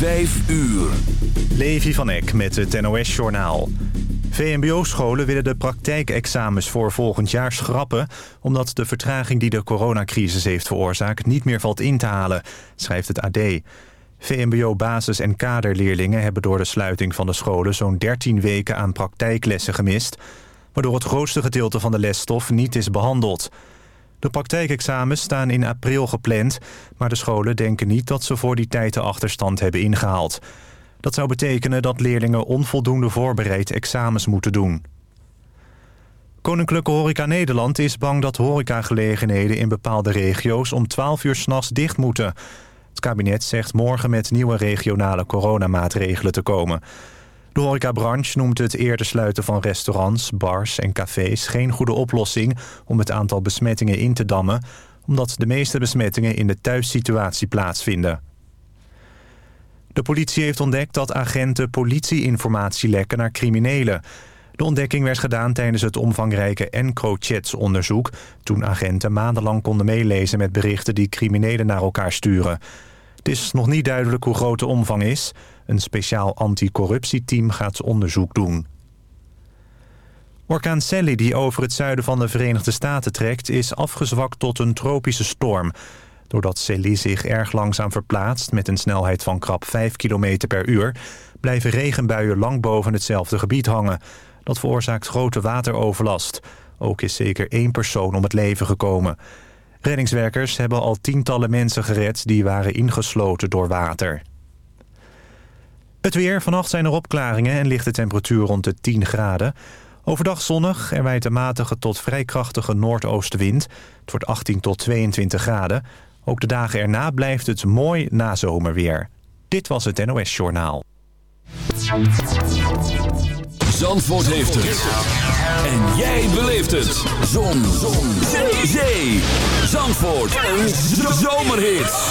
Vijf uur. Levi van Eck met het NOS-journaal. VMBO-scholen willen de praktijkexamens voor volgend jaar schrappen... omdat de vertraging die de coronacrisis heeft veroorzaakt... niet meer valt in te halen, schrijft het AD. VMBO-basis- en kaderleerlingen hebben door de sluiting van de scholen... zo'n 13 weken aan praktijklessen gemist... waardoor het grootste gedeelte van de lesstof niet is behandeld... De praktijkexamens staan in april gepland... maar de scholen denken niet dat ze voor die tijd de achterstand hebben ingehaald. Dat zou betekenen dat leerlingen onvoldoende voorbereid examens moeten doen. Koninklijke Horeca Nederland is bang dat horecagelegenheden in bepaalde regio's om 12 uur s'nachts dicht moeten. Het kabinet zegt morgen met nieuwe regionale coronamaatregelen te komen. De horecabranche noemt het eerder sluiten van restaurants, bars en cafés... geen goede oplossing om het aantal besmettingen in te dammen... omdat de meeste besmettingen in de thuissituatie plaatsvinden. De politie heeft ontdekt dat agenten politieinformatie lekken naar criminelen. De ontdekking werd gedaan tijdens het omvangrijke EncroChats-onderzoek... toen agenten maandenlang konden meelezen met berichten die criminelen naar elkaar sturen... Het is nog niet duidelijk hoe groot de omvang is. Een speciaal anticorruptieteam gaat onderzoek doen. Orkaan Sally, die over het zuiden van de Verenigde Staten trekt... is afgezwakt tot een tropische storm. Doordat Sally zich erg langzaam verplaatst... met een snelheid van krap 5 km per uur... blijven regenbuien lang boven hetzelfde gebied hangen. Dat veroorzaakt grote wateroverlast. Ook is zeker één persoon om het leven gekomen... Reddingswerkers hebben al tientallen mensen gered die waren ingesloten door water. Het weer. Vannacht zijn er opklaringen en ligt de temperatuur rond de 10 graden. Overdag zonnig. Er wijt een matige tot vrij krachtige noordoostenwind. Het wordt 18 tot 22 graden. Ook de dagen erna blijft het mooi nazomerweer. Dit was het NOS Journaal. Zandvoort heeft het. En jij beleeft het. Zon. Zon. Zee. Zandvoort. Een zomerhit.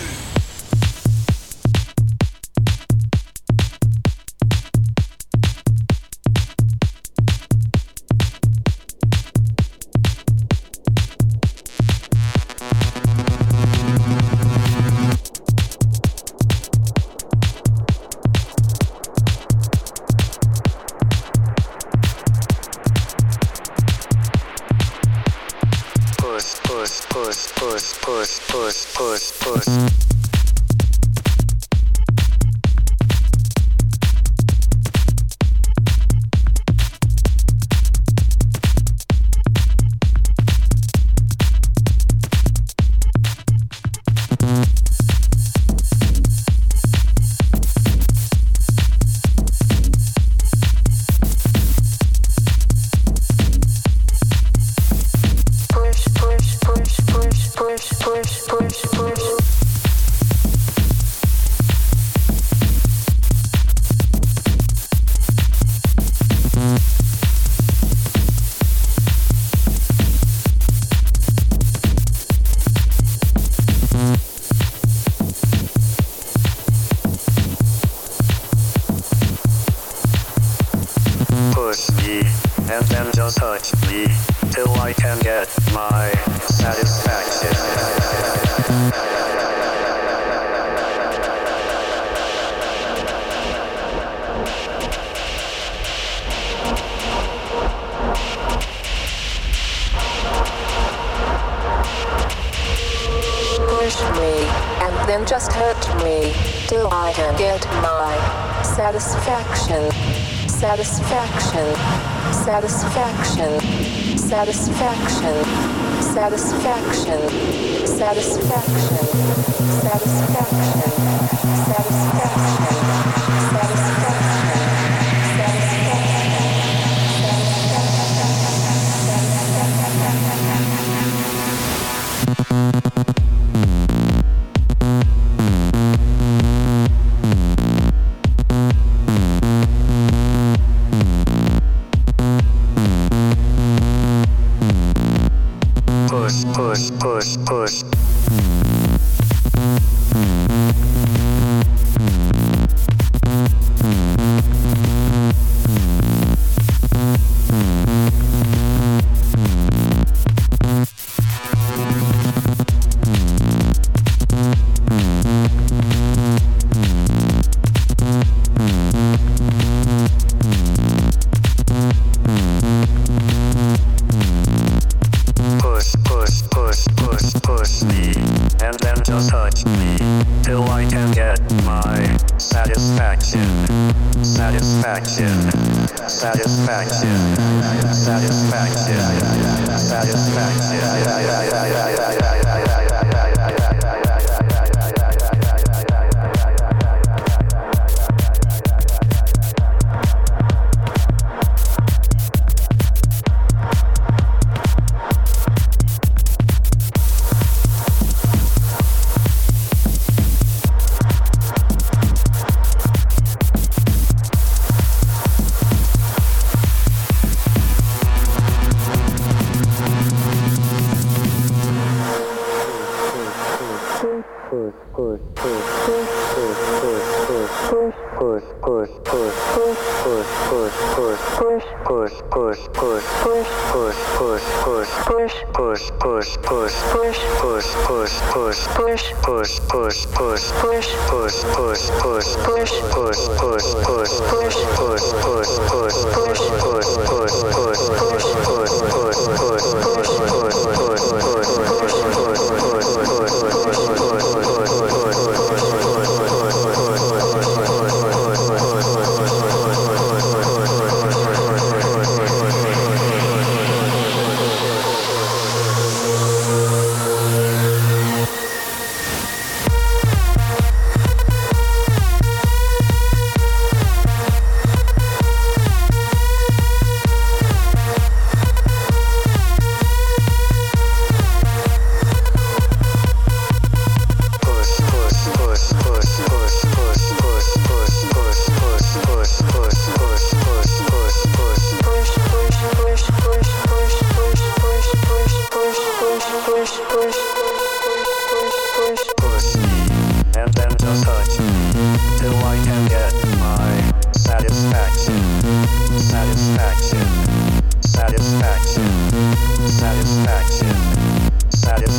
I get my satisfaction. Satisfaction. Satisfaction. Satisfaction. Satisfaction. Satisfaction. Satisfaction. Satisfaction.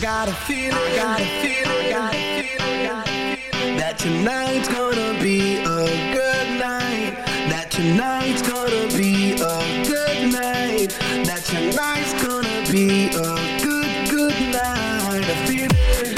got a feeling, I got a feeling, got a feeling that tonight's gonna be a good night. That tonight's gonna be a good night. That tonight's gonna be a good good night. A feeling.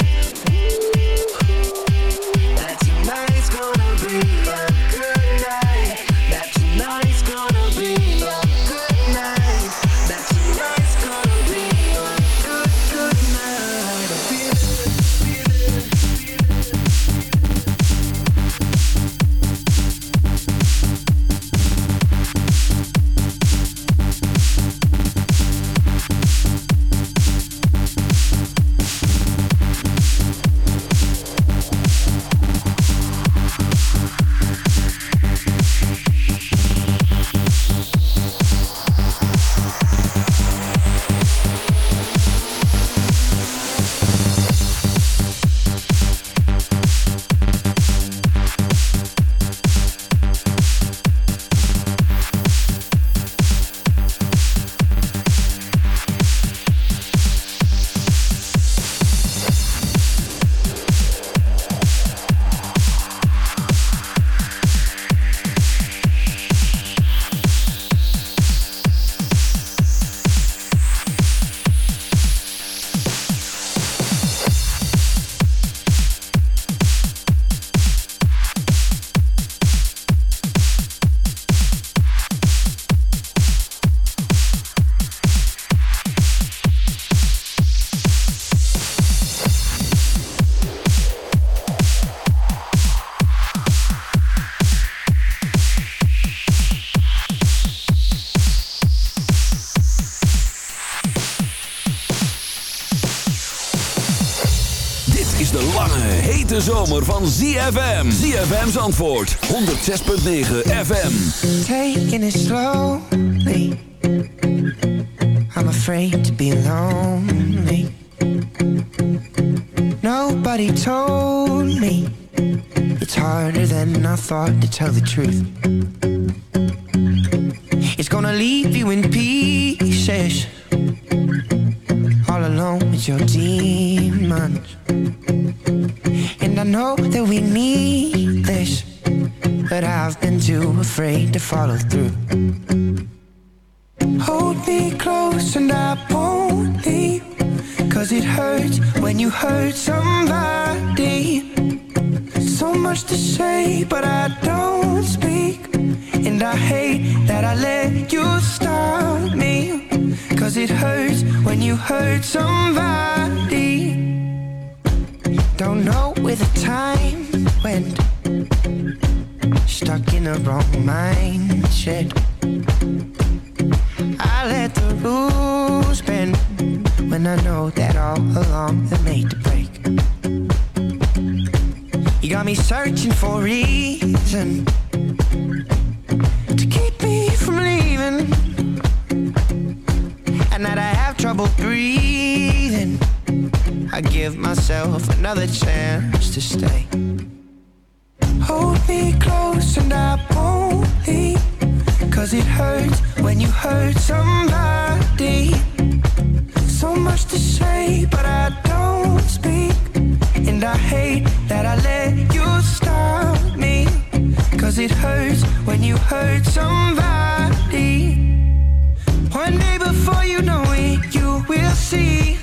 Zomer van ZFM. ZFM's antwoord. 106.9 FM. Taking it slowly. I'm afraid to be lonely. Nobody told me. It's harder than I thought to tell the truth. It's gonna leave you in pieces. All alone with your demons. Know that we need this But I've been too afraid to follow through. Hold me close and I won't leave Cause it hurts when you hurt somebody. So much to say but I don't speak And I hate that I let you stop me Cause it hurts when you hurt somebody don't know where the time went. Stuck in the wrong mindset. I let the rules bend When I know that all along they're made to break. You got me searching for a reason To keep me from leaving. And that I have trouble breathing I give myself another chance to stay. Hold me close and I won't leave Cause it hurts when you hurt somebody. So much to say but I don't speak And I hate that I let you stop me Cause it hurts when you hurt somebody. One day before you know it you will see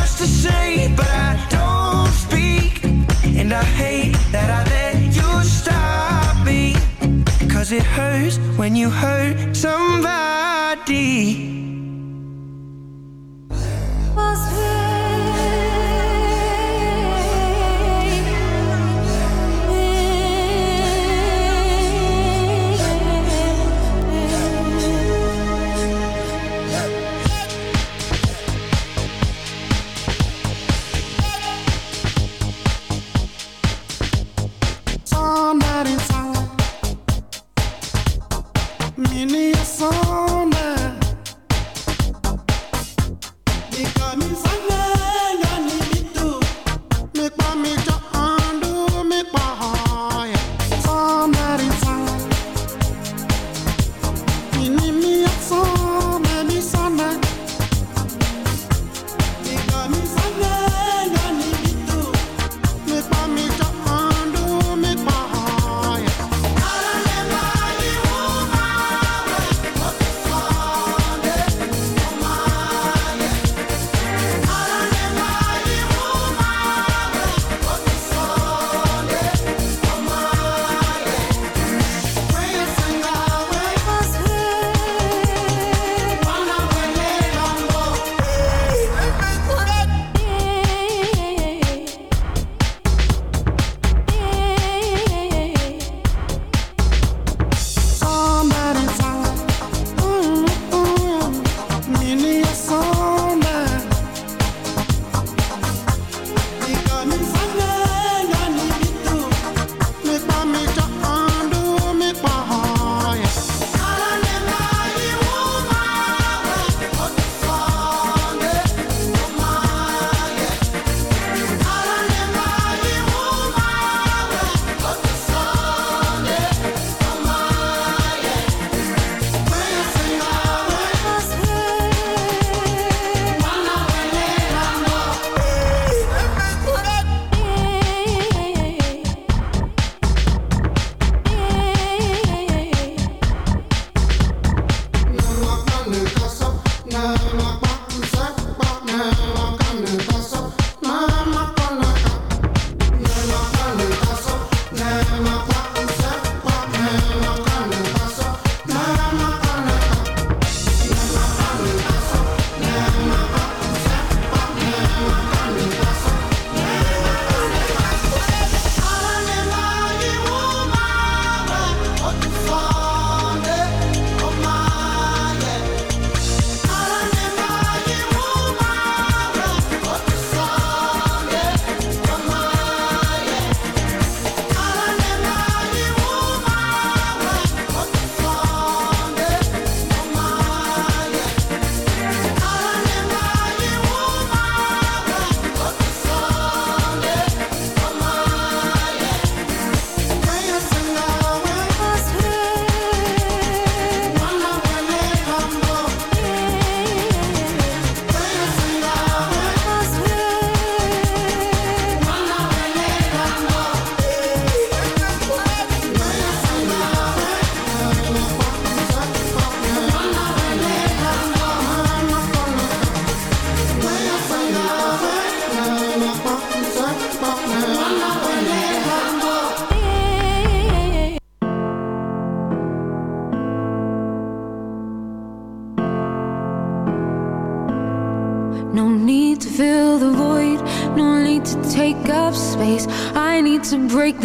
Much to say, but I don't speak. And I hate that I let you stop me. Cause it hurts when you hurt somebody.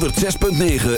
106.9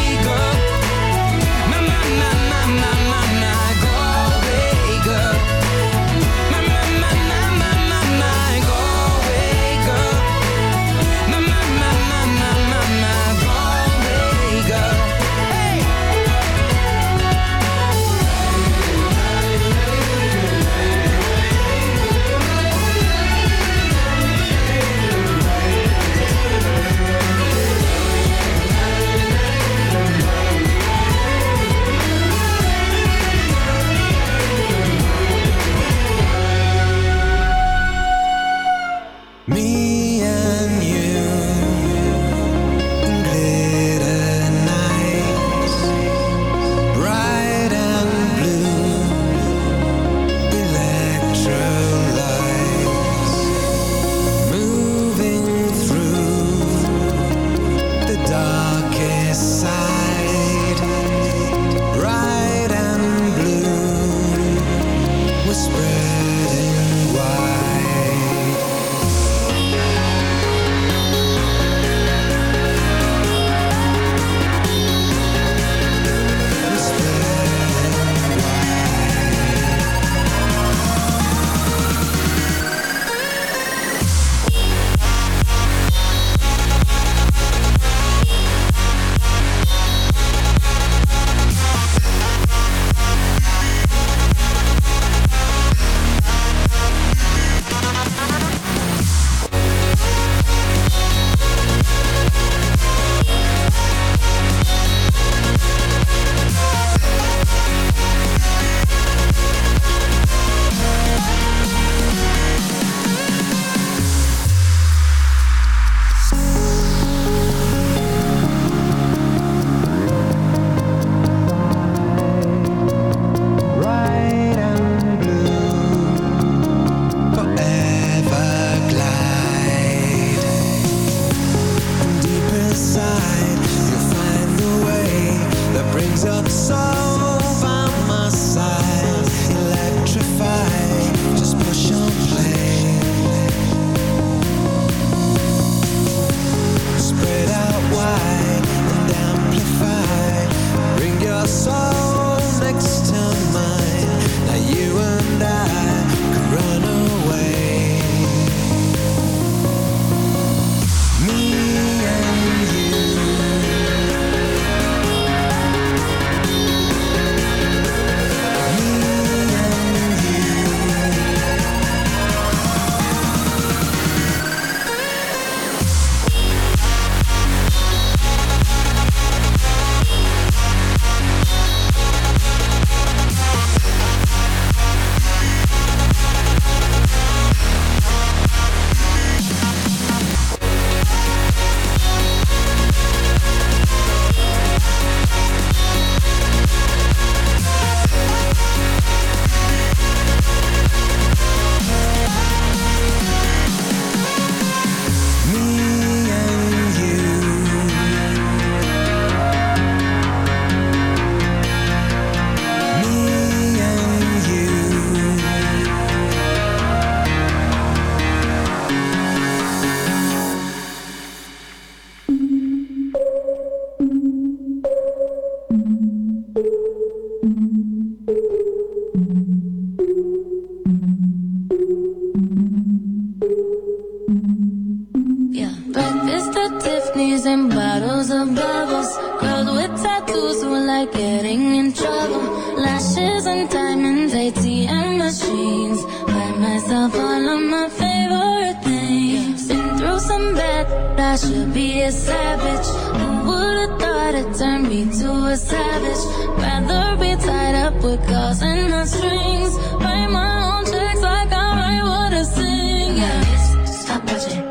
I should be a savage. Who would've thought it turned me to a savage? Rather be tied up with calls and the strings. Write my own checks like I write what I sing. Yeah, stop watching.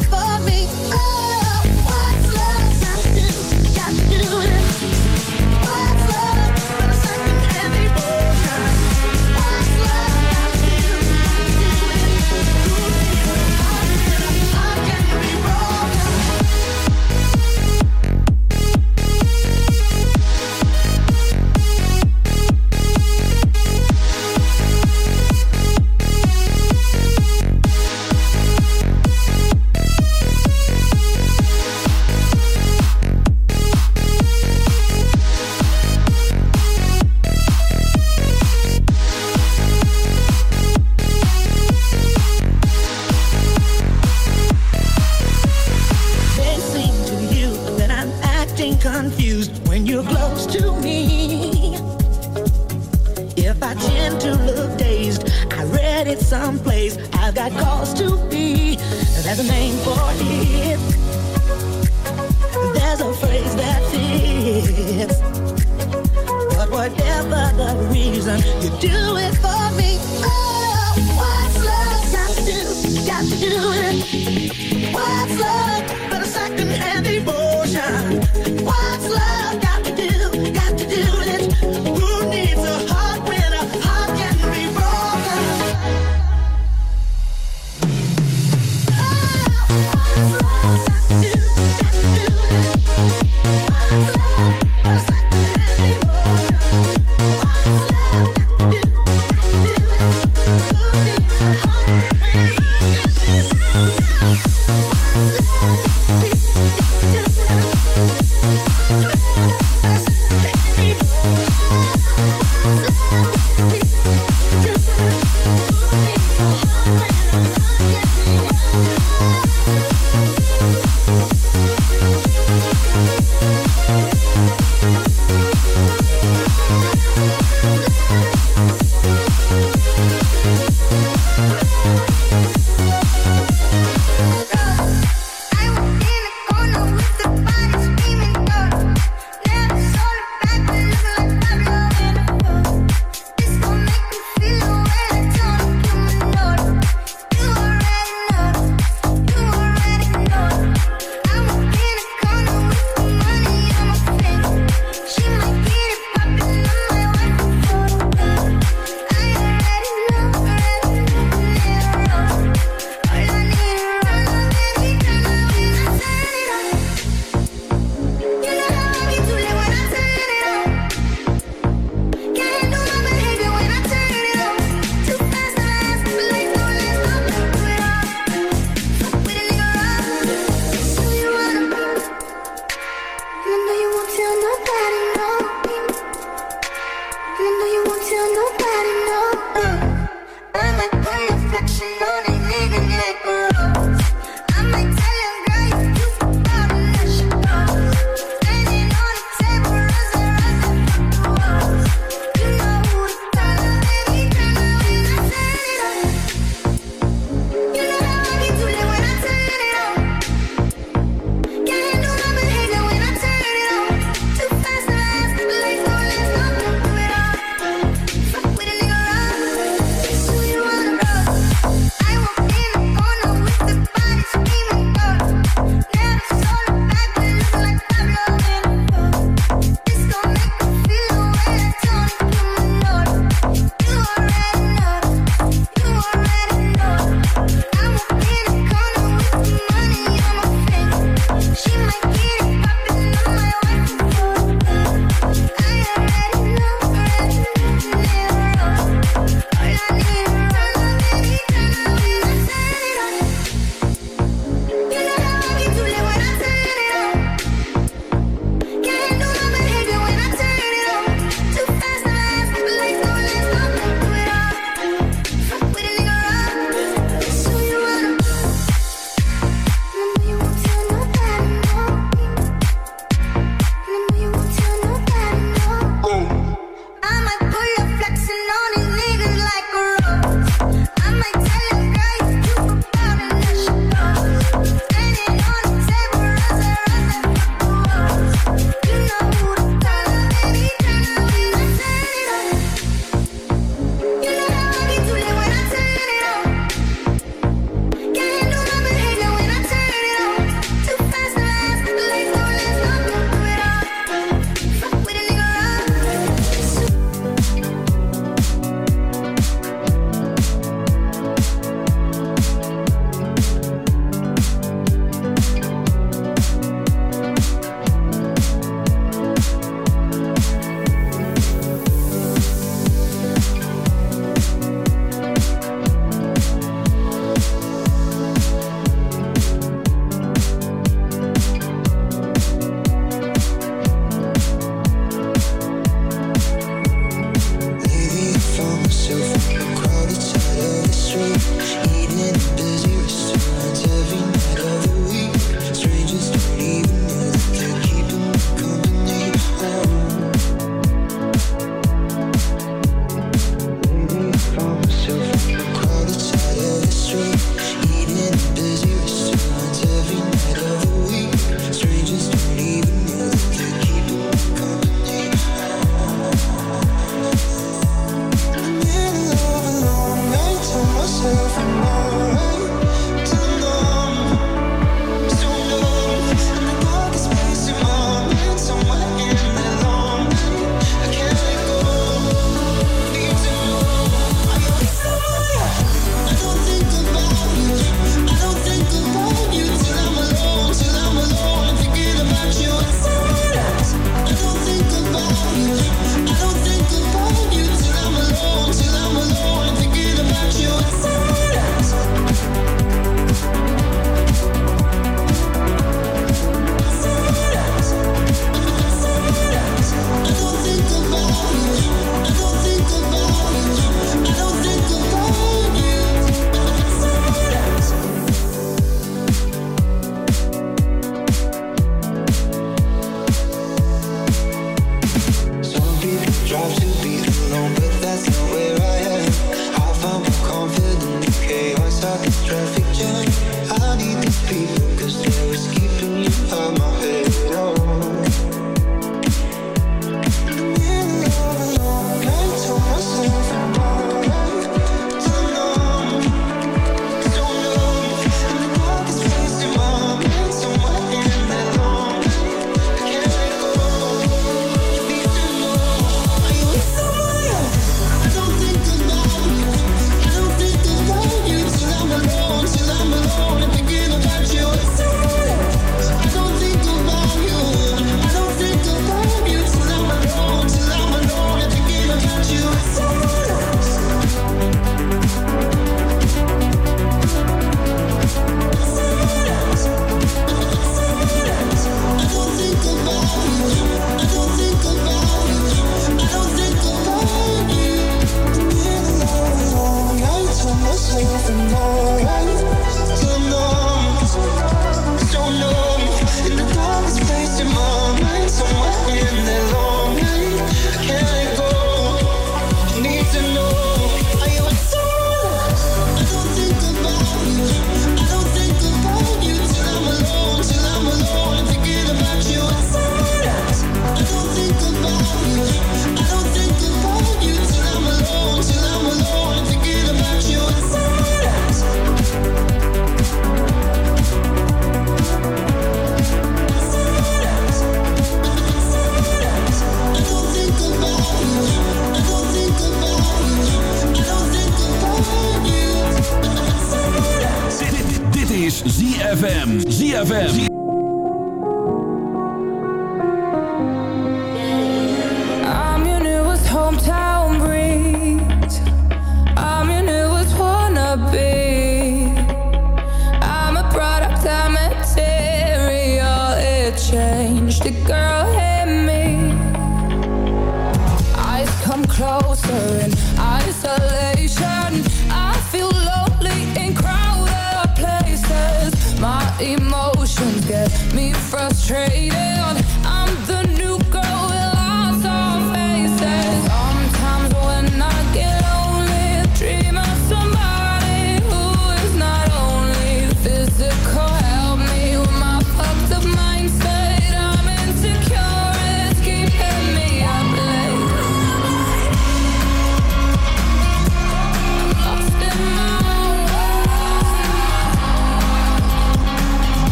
ZFM. ZFM.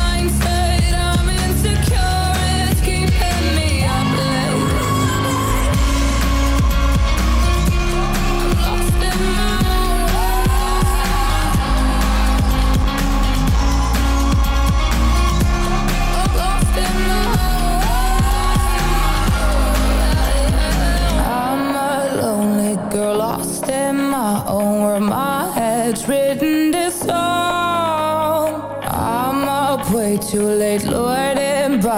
find